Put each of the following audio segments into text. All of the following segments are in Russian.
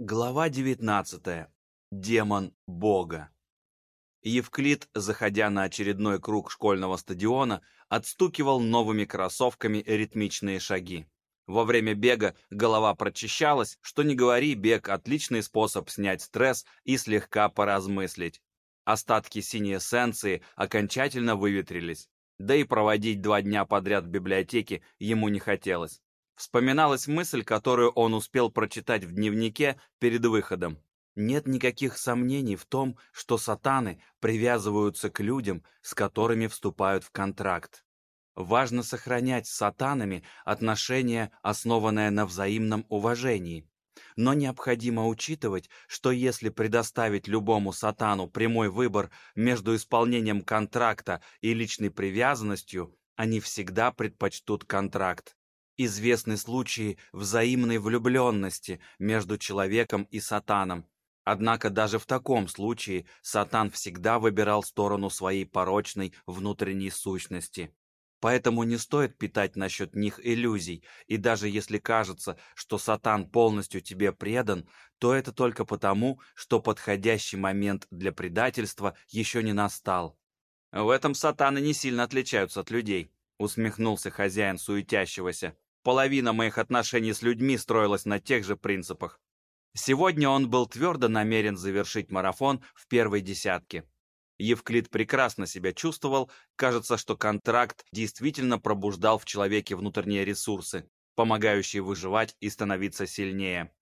Глава 19. Демон Бога. Евклид, заходя на очередной круг школьного стадиона, отстукивал новыми кроссовками ритмичные шаги. Во время бега голова прочищалась, что не говори, бег – отличный способ снять стресс и слегка поразмыслить. Остатки синей эссенции окончательно выветрились, да и проводить два дня подряд в библиотеке ему не хотелось. Вспоминалась мысль, которую он успел прочитать в дневнике перед выходом. Нет никаких сомнений в том, что сатаны привязываются к людям, с которыми вступают в контракт. Важно сохранять с сатанами отношения, основанное на взаимном уважении. Но необходимо учитывать, что если предоставить любому сатану прямой выбор между исполнением контракта и личной привязанностью, они всегда предпочтут контракт. Известны случаи взаимной влюбленности между человеком и сатаном. Однако даже в таком случае сатан всегда выбирал сторону своей порочной внутренней сущности. Поэтому не стоит питать насчет них иллюзий, и даже если кажется, что сатан полностью тебе предан, то это только потому, что подходящий момент для предательства еще не настал. В этом сатаны не сильно отличаются от людей, усмехнулся хозяин суетящегося. Половина моих отношений с людьми строилась на тех же принципах. Сегодня он был твердо намерен завершить марафон в первой десятке. Евклид прекрасно себя чувствовал, кажется, что контракт действительно пробуждал в человеке внутренние ресурсы, помогающие выживать и становиться сильнее.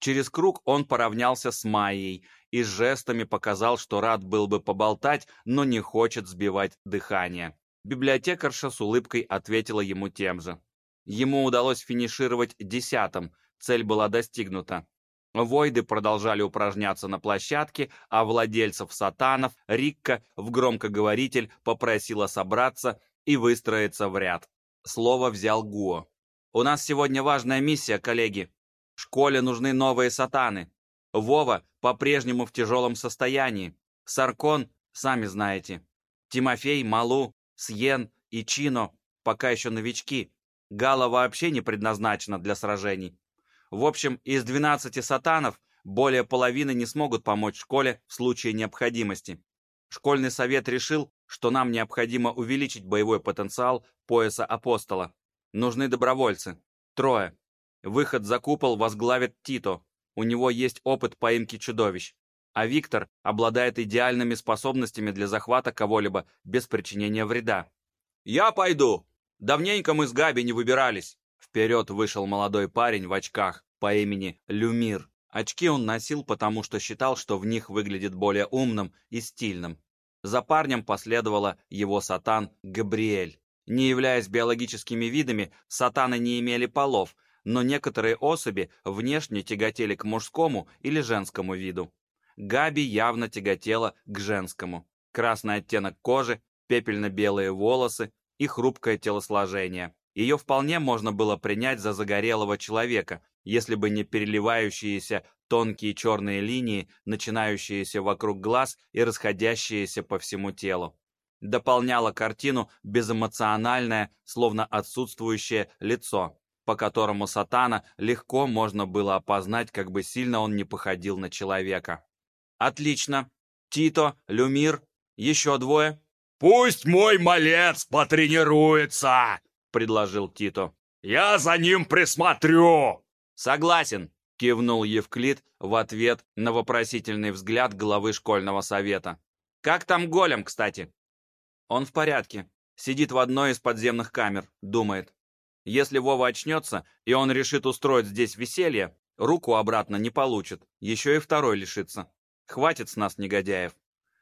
Через круг он поравнялся с Майей и жестами показал, что рад был бы поболтать, но не хочет сбивать дыхание. Библиотекарша с улыбкой ответила ему тем же. Ему удалось финишировать десятым, цель была достигнута. Войды продолжали упражняться на площадке, а владельцев сатанов Рикка в громкоговоритель попросила собраться и выстроиться в ряд. Слово взял Гуо. «У нас сегодня важная миссия, коллеги. Школе нужны новые сатаны. Вова по-прежнему в тяжелом состоянии. Саркон, сами знаете. Тимофей, Малу, Сьен и Чино пока еще новички, Гала вообще не предназначена для сражений. В общем, из 12 сатанов более половины не смогут помочь школе в случае необходимости. Школьный совет решил, что нам необходимо увеличить боевой потенциал пояса апостола. Нужны добровольцы. Трое. Выход за купол возглавит Тито. У него есть опыт поимки чудовищ. А Виктор обладает идеальными способностями для захвата кого-либо без причинения вреда. «Я пойду!» Давненько мы с Габи не выбирались. Вперед вышел молодой парень в очках по имени Люмир. Очки он носил, потому что считал, что в них выглядит более умным и стильным. За парнем последовала его сатан Габриэль. Не являясь биологическими видами, сатаны не имели полов, но некоторые особи внешне тяготели к мужскому или женскому виду. Габи явно тяготела к женскому. Красный оттенок кожи, пепельно-белые волосы, и хрупкое телосложение. Ее вполне можно было принять за загорелого человека, если бы не переливающиеся тонкие черные линии, начинающиеся вокруг глаз и расходящиеся по всему телу. Дополняло картину безэмоциональное, словно отсутствующее лицо, по которому сатана легко можно было опознать, как бы сильно он не походил на человека. «Отлично! Тито, Люмир, еще двое!» «Пусть мой малец потренируется!» — предложил Тито. «Я за ним присмотрю!» «Согласен!» — кивнул Евклид в ответ на вопросительный взгляд главы школьного совета. «Как там голем, кстати?» «Он в порядке. Сидит в одной из подземных камер, думает. Если Вова очнется, и он решит устроить здесь веселье, руку обратно не получит, еще и второй лишится. Хватит с нас негодяев.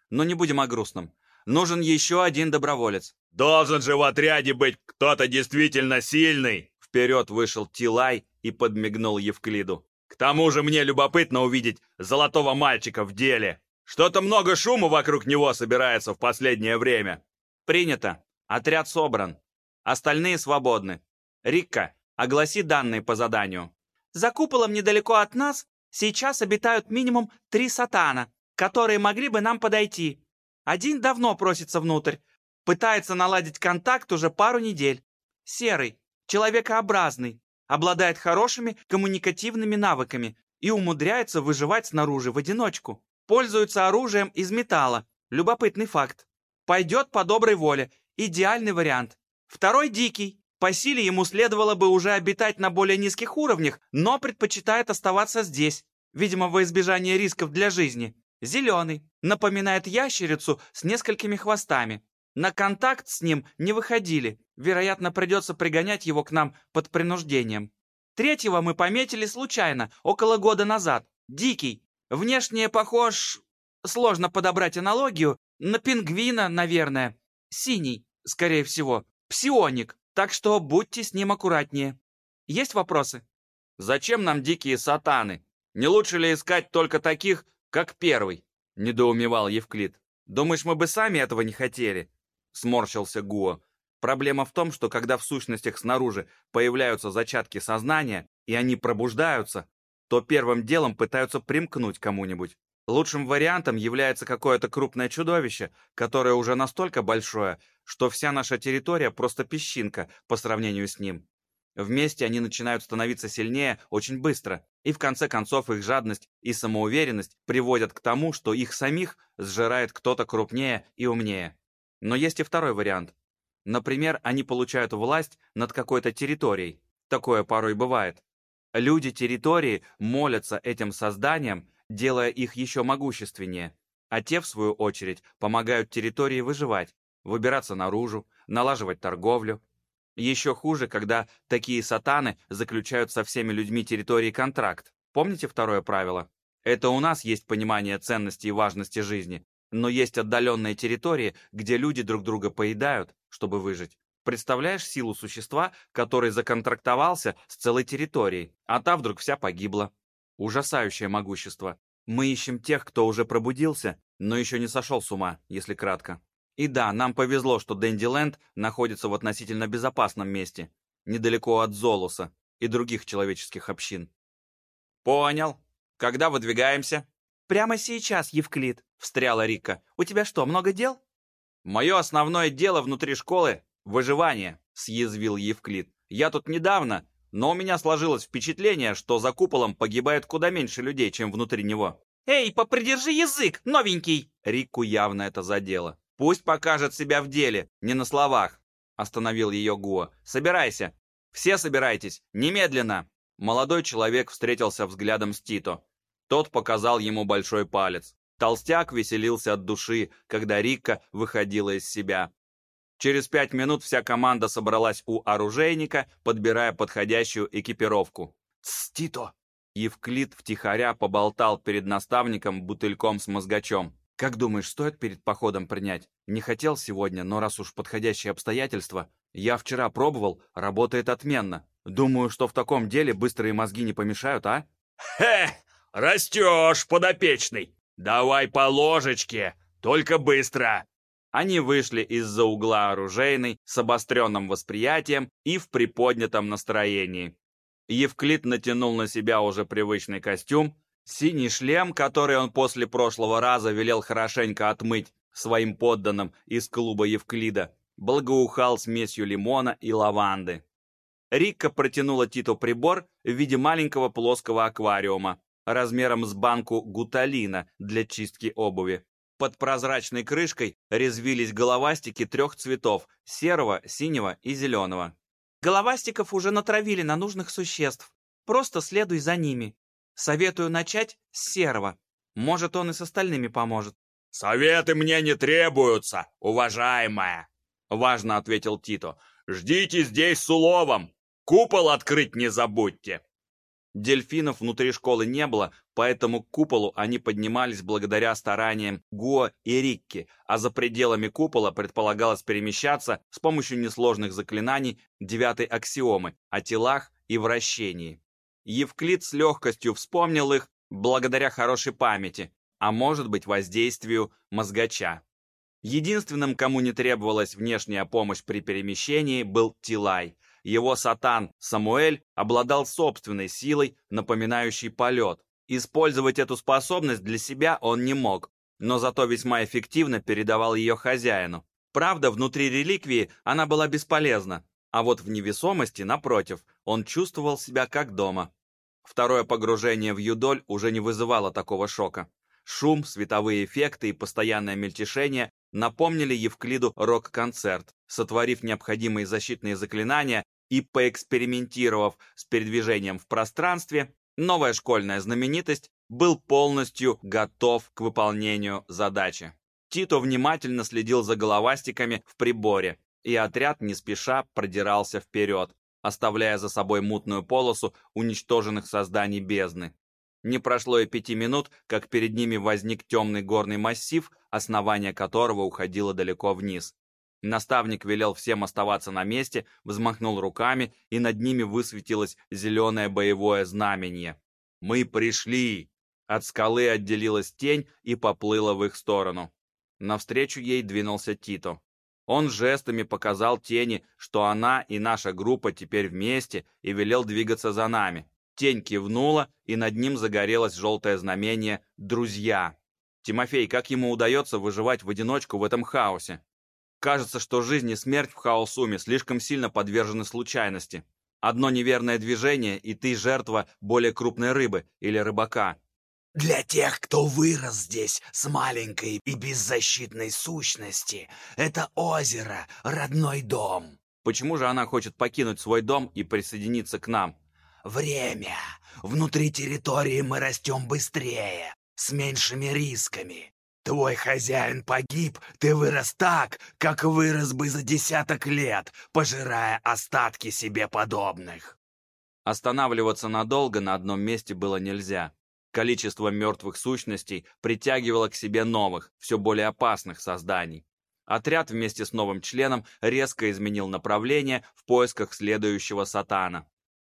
Но не будем о грустном. Нужен еще один доброволец. Должен же в отряде быть кто-то действительно сильный. Вперед вышел Тилай и подмигнул Евклиду. К тому же мне любопытно увидеть золотого мальчика в деле. Что-то много шума вокруг него собирается в последнее время. Принято. Отряд собран. Остальные свободны. Рикка, огласи данные по заданию. За куполом недалеко от нас сейчас обитают минимум три сатана, которые могли бы нам подойти. Один давно просится внутрь, пытается наладить контакт уже пару недель. Серый, человекообразный, обладает хорошими коммуникативными навыками, и умудряется выживать снаружи в одиночку. Пользуется оружием из металла. Любопытный факт. Пойдет по доброй воле. Идеальный вариант. Второй дикий. По силе ему следовало бы уже обитать на более низких уровнях, но предпочитает оставаться здесь, видимо, во избежание рисков для жизни. Зеленый. Напоминает ящерицу с несколькими хвостами. На контакт с ним не выходили. Вероятно, придется пригонять его к нам под принуждением. Третьего мы пометили случайно, около года назад. Дикий. Внешне похож... Сложно подобрать аналогию. На пингвина, наверное. Синий, скорее всего. Псионик. Так что будьте с ним аккуратнее. Есть вопросы? Зачем нам дикие сатаны? Не лучше ли искать только таких, как первый? Недоумевал Евклид. Думаешь, мы бы сами этого не хотели? Сморщился Гуо. Проблема в том, что когда в сущностях снаружи появляются зачатки сознания, и они пробуждаются, то первым делом пытаются примкнуть кому-нибудь. Лучшим вариантом является какое-то крупное чудовище, которое уже настолько большое, что вся наша территория просто песчинка по сравнению с ним. Вместе они начинают становиться сильнее очень быстро, и в конце концов их жадность и самоуверенность приводят к тому, что их самих сжирает кто-то крупнее и умнее. Но есть и второй вариант. Например, они получают власть над какой-то территорией. Такое порой бывает. Люди территории молятся этим созданиям, делая их еще могущественнее, а те, в свою очередь, помогают территории выживать, выбираться наружу, налаживать торговлю. Еще хуже, когда такие сатаны заключают со всеми людьми территории контракт. Помните второе правило? Это у нас есть понимание ценности и важности жизни, но есть отдаленные территории, где люди друг друга поедают, чтобы выжить. Представляешь силу существа, который законтрактовался с целой территорией, а та вдруг вся погибла. Ужасающее могущество. Мы ищем тех, кто уже пробудился, но еще не сошел с ума, если кратко. И да, нам повезло, что Дэнди находится в относительно безопасном месте, недалеко от Золуса и других человеческих общин. «Понял. Когда выдвигаемся?» «Прямо сейчас, Евклид», — встряла Рика. «У тебя что, много дел?» «Мое основное дело внутри школы — выживание», — съязвил Евклид. «Я тут недавно, но у меня сложилось впечатление, что за куполом погибает куда меньше людей, чем внутри него». «Эй, попридержи язык, новенький!» Рику явно это задело. «Пусть покажет себя в деле, не на словах», — остановил ее Гуа. «Собирайся. Все собирайтесь, немедленно!» Молодой человек встретился взглядом с Тито. Тот показал ему большой палец. Толстяк веселился от души, когда Рикка выходила из себя. Через пять минут вся команда собралась у оружейника, подбирая подходящую экипировку. «Тсс, Тито!» Евклид втихаря поболтал перед наставником бутыльком с мозгачом. «Как думаешь, стоит перед походом принять? Не хотел сегодня, но раз уж подходящие обстоятельства. Я вчера пробовал, работает отменно. Думаю, что в таком деле быстрые мозги не помешают, а?» «Хе! Растешь, подопечный! Давай по ложечке, только быстро!» Они вышли из-за угла оружейной с обостренным восприятием и в приподнятом настроении. Евклид натянул на себя уже привычный костюм, синий шлем, который он после прошлого раза велел хорошенько отмыть своим подданным из клуба Евклида, благоухал смесью лимона и лаванды. Рикка протянула Титу прибор в виде маленького плоского аквариума, размером с банку гуталина для чистки обуви. Под прозрачной крышкой резвились головастики трех цветов – серого, синего и зеленого. Головастиков уже натравили на нужных существ. Просто следуй за ними. Советую начать с серого. Может, он и с остальными поможет. «Советы мне не требуются, уважаемая!» Важно ответил Тито. «Ждите здесь с уловом! Купол открыть не забудьте!» Дельфинов внутри школы не было, поэтому к куполу они поднимались благодаря стараниям Гуа и Рикки, а за пределами купола предполагалось перемещаться с помощью несложных заклинаний девятой аксиомы о телах и вращении. Евклид с легкостью вспомнил их благодаря хорошей памяти, а может быть воздействию мозгача. Единственным, кому не требовалась внешняя помощь при перемещении, был Тилай – его сатан Самуэль обладал собственной силой, напоминающей полет. Использовать эту способность для себя он не мог, но зато весьма эффективно передавал ее хозяину. Правда, внутри реликвии она была бесполезна, а вот в невесомости, напротив, он чувствовал себя как дома. Второе погружение в юдоль уже не вызывало такого шока. Шум, световые эффекты и постоянное мельтешение напомнили Евклиду рок-концерт, сотворив необходимые защитные заклинания и поэкспериментировав с передвижением в пространстве, новая школьная знаменитость был полностью готов к выполнению задачи. Тито внимательно следил за головастиками в приборе, и отряд не спеша продирался вперед, оставляя за собой мутную полосу уничтоженных созданий бездны. Не прошло и пяти минут, как перед ними возник темный горный массив, основание которого уходило далеко вниз. Наставник велел всем оставаться на месте, взмахнул руками, и над ними высветилось зеленое боевое знамение. «Мы пришли!» От скалы отделилась тень и поплыла в их сторону. Навстречу ей двинулся Тито. Он жестами показал тени, что она и наша группа теперь вместе, и велел двигаться за нами. Тень кивнула, и над ним загорелось желтое знамение «Друзья». Тимофей, как ему удается выживать в одиночку в этом хаосе? Кажется, что жизнь и смерть в хаосуме слишком сильно подвержены случайности. Одно неверное движение, и ты жертва более крупной рыбы или рыбака. Для тех, кто вырос здесь с маленькой и беззащитной сущности, это озеро — родной дом. Почему же она хочет покинуть свой дом и присоединиться к нам? Время. Внутри территории мы растем быстрее, с меньшими рисками. Твой хозяин погиб, ты вырос так, как вырос бы за десяток лет, пожирая остатки себе подобных. Останавливаться надолго на одном месте было нельзя. Количество мертвых сущностей притягивало к себе новых, все более опасных созданий. Отряд вместе с новым членом резко изменил направление в поисках следующего сатана.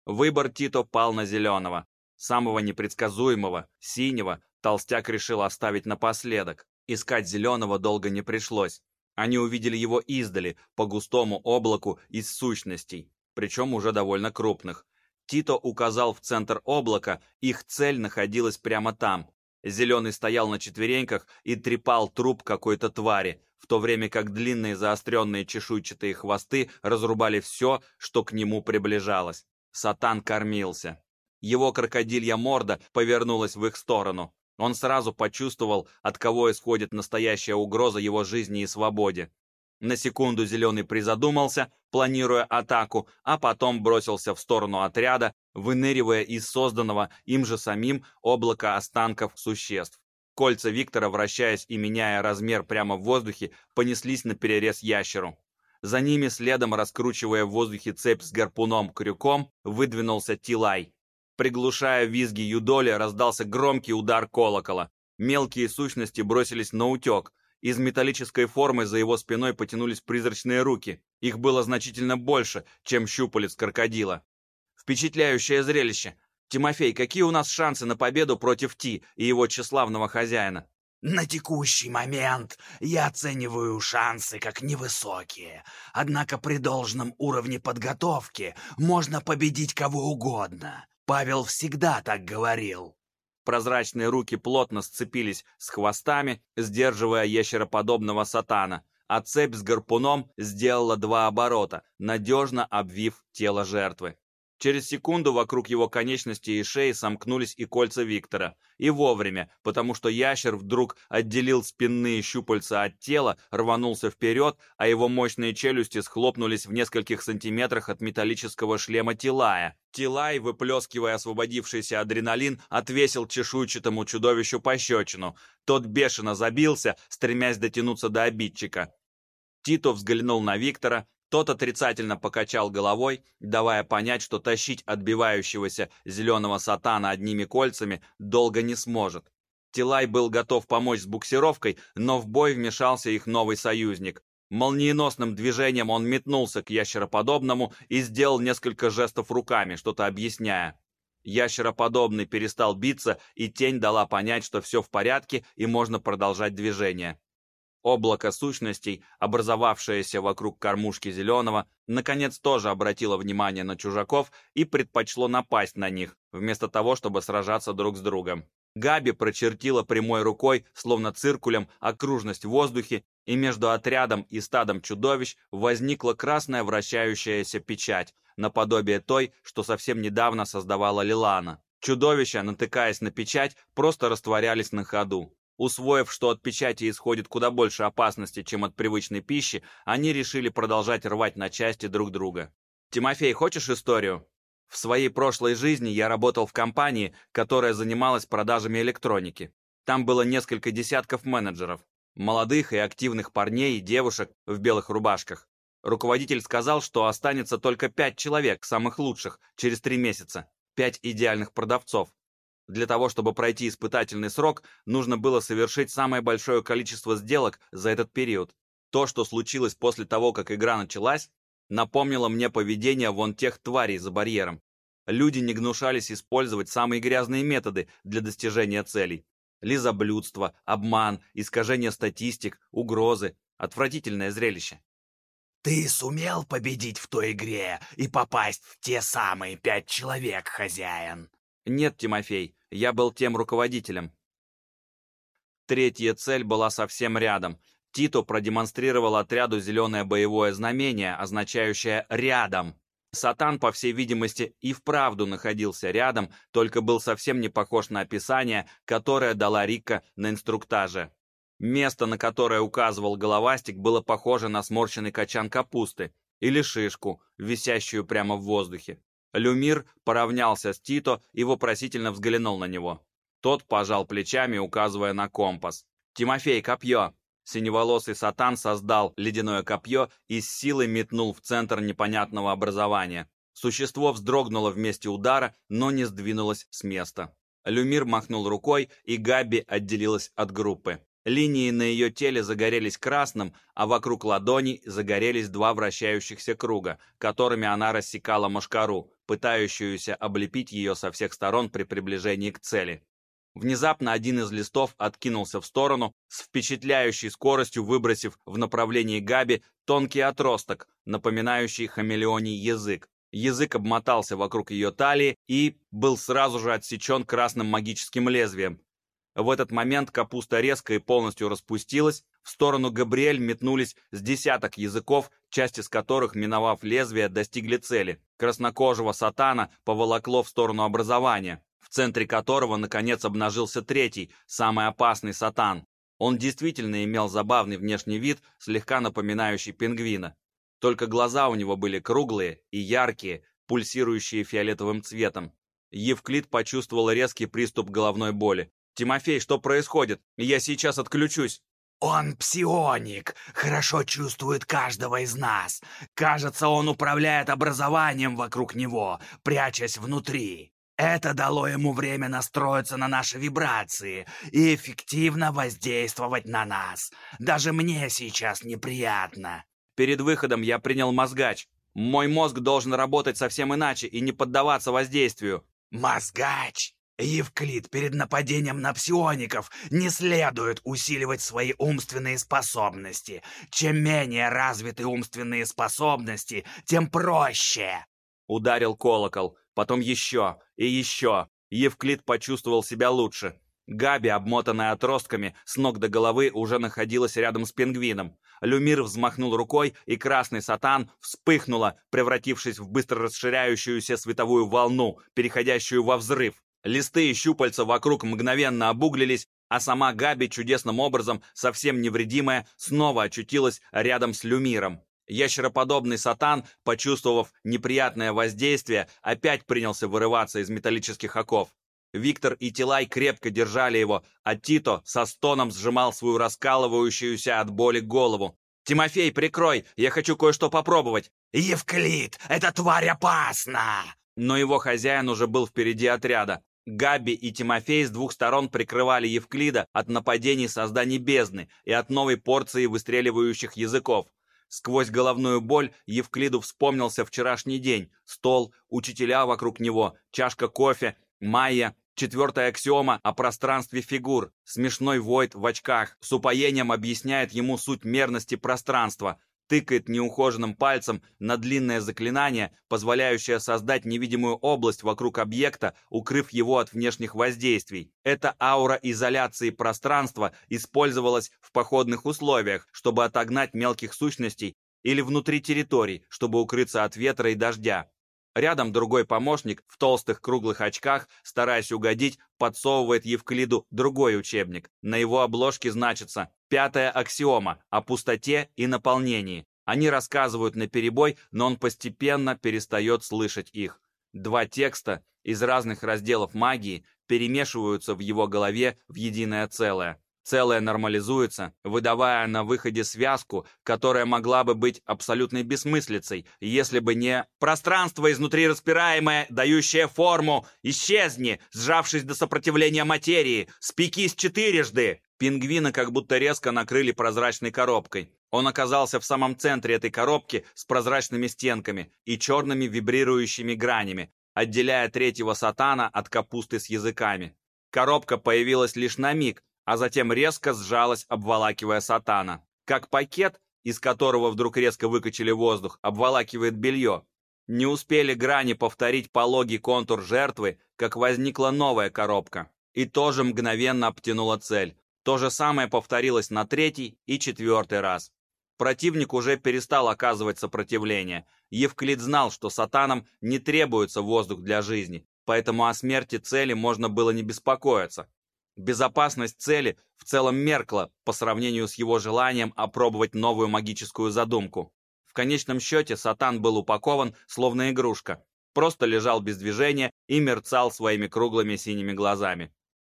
Выбор Тито пал на зеленого. Самого непредсказуемого, синего, толстяк решил оставить напоследок. Искать зеленого долго не пришлось. Они увидели его издали, по густому облаку из сущностей, причем уже довольно крупных. Тито указал в центр облака, их цель находилась прямо там. Зеленый стоял на четвереньках и трепал труп какой-то твари, в то время как длинные заостренные чешуйчатые хвосты разрубали все, что к нему приближалось. Сатан кормился. Его крокодилья морда повернулась в их сторону. Он сразу почувствовал, от кого исходит настоящая угроза его жизни и свободе. На секунду Зеленый призадумался, планируя атаку, а потом бросился в сторону отряда, выныривая из созданного им же самим облака останков существ. Кольца Виктора, вращаясь и меняя размер прямо в воздухе, понеслись на перерез ящеру. За ними, следом раскручивая в воздухе цепь с гарпуном-крюком, выдвинулся Тилай. Приглушая визги юдоли, раздался громкий удар колокола. Мелкие сущности бросились на утек. Из металлической формы за его спиной потянулись призрачные руки. Их было значительно больше, чем щупалец крокодила. Впечатляющее зрелище. Тимофей, какие у нас шансы на победу против Ти и его тщеславного хозяина? На текущий момент я оцениваю шансы как невысокие, однако при должном уровне подготовки можно победить кого угодно. Павел всегда так говорил. Прозрачные руки плотно сцепились с хвостами, сдерживая ящероподобного сатана, а цепь с гарпуном сделала два оборота, надежно обвив тело жертвы. Через секунду вокруг его конечности и шеи сомкнулись и кольца Виктора. И вовремя, потому что ящер вдруг отделил спинные щупальца от тела, рванулся вперед, а его мощные челюсти схлопнулись в нескольких сантиметрах от металлического шлема Тилая. Тилай, выплескивая освободившийся адреналин, отвесил чешуйчатому чудовищу пощечину. Тот бешено забился, стремясь дотянуться до обидчика. Тито взглянул на Виктора, тот отрицательно покачал головой, давая понять, что тащить отбивающегося зеленого сатана одними кольцами долго не сможет. Тилай был готов помочь с буксировкой, но в бой вмешался их новый союзник. Молниеносным движением он метнулся к ящероподобному и сделал несколько жестов руками, что-то объясняя. Ящероподобный перестал биться, и тень дала понять, что все в порядке и можно продолжать движение. Облако сущностей, образовавшееся вокруг кормушки зеленого, наконец тоже обратило внимание на чужаков и предпочло напасть на них, вместо того, чтобы сражаться друг с другом. Габи прочертила прямой рукой, словно циркулем, окружность в воздухе, и между отрядом и стадом чудовищ возникла красная вращающаяся печать, наподобие той, что совсем недавно создавала Лилана. Чудовища, натыкаясь на печать, просто растворялись на ходу. Усвоив, что от печати исходит куда больше опасности, чем от привычной пищи, они решили продолжать рвать на части друг друга. «Тимофей, хочешь историю?» В своей прошлой жизни я работал в компании, которая занималась продажами электроники. Там было несколько десятков менеджеров, молодых и активных парней и девушек в белых рубашках. Руководитель сказал, что останется только пять человек, самых лучших, через три месяца. Пять идеальных продавцов. Для того, чтобы пройти испытательный срок, нужно было совершить самое большое количество сделок за этот период. То, что случилось после того, как игра началась, напомнило мне поведение вон тех тварей за барьером. Люди не гнушались использовать самые грязные методы для достижения целей. Лизоблюдство, обман, искажение статистик, угрозы. Отвратительное зрелище. «Ты сумел победить в той игре и попасть в те самые пять человек, хозяин?» «Нет, Тимофей, я был тем руководителем». Третья цель была совсем рядом. Тито продемонстрировал отряду зеленое боевое знамение, означающее «рядом». Сатан, по всей видимости, и вправду находился рядом, только был совсем не похож на описание, которое дала Рика на инструктаже. Место, на которое указывал головастик, было похоже на сморщенный качан капусты или шишку, висящую прямо в воздухе. Люмир поравнялся с Тито и вопросительно взглянул на него. Тот пожал плечами, указывая на компас. «Тимофей, копье!» Синеволосый сатан создал ледяное копье и с силой метнул в центр непонятного образования. Существо вздрогнуло вместе удара, но не сдвинулось с места. Люмир махнул рукой, и Габи отделилась от группы. Линии на ее теле загорелись красным, а вокруг ладони загорелись два вращающихся круга, которыми она рассекала машкару, пытающуюся облепить ее со всех сторон при приближении к цели. Внезапно один из листов откинулся в сторону, с впечатляющей скоростью выбросив в направлении Габи тонкий отросток, напоминающий хамелеоний язык. Язык обмотался вокруг ее талии и был сразу же отсечен красным магическим лезвием. В этот момент капуста резко и полностью распустилась, в сторону Габриэль метнулись с десяток языков, части из которых, миновав лезвие, достигли цели. Краснокожего сатана поволокло в сторону образования в центре которого, наконец, обнажился третий, самый опасный сатан. Он действительно имел забавный внешний вид, слегка напоминающий пингвина. Только глаза у него были круглые и яркие, пульсирующие фиолетовым цветом. Евклид почувствовал резкий приступ головной боли. «Тимофей, что происходит? Я сейчас отключусь!» «Он псионик, хорошо чувствует каждого из нас. Кажется, он управляет образованием вокруг него, прячась внутри. Это дало ему время настроиться на наши вибрации и эффективно воздействовать на нас. Даже мне сейчас неприятно. Перед выходом я принял мозгач. Мой мозг должен работать совсем иначе и не поддаваться воздействию. Мозгач? Евклид, перед нападением на псиоников не следует усиливать свои умственные способности. Чем менее развиты умственные способности, тем проще. Ударил колокол потом еще и еще. Евклид почувствовал себя лучше. Габи, обмотанная отростками, с ног до головы уже находилась рядом с пингвином. Люмир взмахнул рукой, и красный сатан вспыхнула, превратившись в быстро расширяющуюся световую волну, переходящую во взрыв. Листы и щупальца вокруг мгновенно обуглились, а сама Габи чудесным образом, совсем невредимая, снова очутилась рядом с Люмиром. Ящероподобный сатан, почувствовав неприятное воздействие, опять принялся вырываться из металлических оков. Виктор и Тилай крепко держали его, а Тито со стоном сжимал свою раскалывающуюся от боли голову. «Тимофей, прикрой! Я хочу кое-что попробовать!» «Евклид, эта тварь опасна!» Но его хозяин уже был впереди отряда. Габи и Тимофей с двух сторон прикрывали Евклида от нападений созданий бездны и от новой порции выстреливающих языков. Сквозь головную боль Евклиду вспомнился вчерашний день. Стол, учителя вокруг него, чашка кофе, Майя, четвертая аксиома о пространстве фигур. Смешной Войт в очках с упоением объясняет ему суть мерности пространства тыкает неухоженным пальцем на длинное заклинание, позволяющее создать невидимую область вокруг объекта, укрыв его от внешних воздействий. Эта аура изоляции пространства использовалась в походных условиях, чтобы отогнать мелких сущностей или внутри территорий, чтобы укрыться от ветра и дождя. Рядом другой помощник в толстых круглых очках, стараясь угодить, подсовывает Евклиду другой учебник. На его обложке значится «Пятая аксиома о пустоте и наполнении». Они рассказывают наперебой, но он постепенно перестает слышать их. Два текста из разных разделов магии перемешиваются в его голове в единое целое. Целое нормализуется, выдавая на выходе связку, которая могла бы быть абсолютной бессмыслицей, если бы не «пространство изнутри распираемое, дающее форму, исчезни, сжавшись до сопротивления материи, спекись четырежды». Пингвина как будто резко накрыли прозрачной коробкой. Он оказался в самом центре этой коробки с прозрачными стенками и черными вибрирующими гранями, отделяя третьего сатана от капусты с языками. Коробка появилась лишь на миг, а затем резко сжалась, обволакивая сатана. Как пакет, из которого вдруг резко выкачали воздух, обволакивает белье. Не успели грани повторить пологий контур жертвы, как возникла новая коробка. И тоже мгновенно обтянула цель. То же самое повторилось на третий и четвертый раз. Противник уже перестал оказывать сопротивление. Евклид знал, что сатанам не требуется воздух для жизни, поэтому о смерти цели можно было не беспокоиться. Безопасность цели в целом меркла по сравнению с его желанием опробовать новую магическую задумку. В конечном счете Сатан был упакован, словно игрушка, просто лежал без движения и мерцал своими круглыми синими глазами.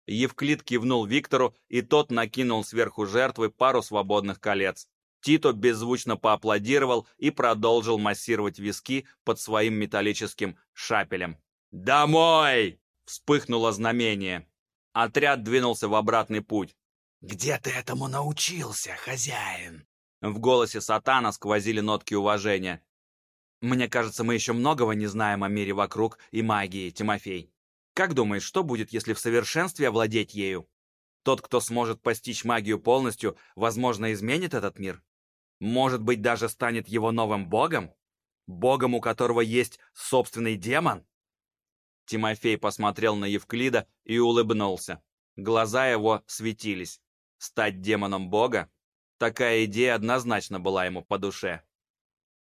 Евклид кивнул Виктору, и тот накинул сверху жертвы пару свободных колец. Тито беззвучно поаплодировал и продолжил массировать виски под своим металлическим шапелем. «Домой!» — вспыхнуло знамение. Отряд двинулся в обратный путь. «Где ты этому научился, хозяин?» В голосе Сатана сквозили нотки уважения. «Мне кажется, мы еще многого не знаем о мире вокруг и магии, Тимофей. Как думаешь, что будет, если в совершенстве овладеть ею? Тот, кто сможет постичь магию полностью, возможно, изменит этот мир? Может быть, даже станет его новым богом? Богом, у которого есть собственный демон?» Тимофей посмотрел на Евклида и улыбнулся. Глаза его светились. Стать демоном бога? Такая идея однозначно была ему по душе.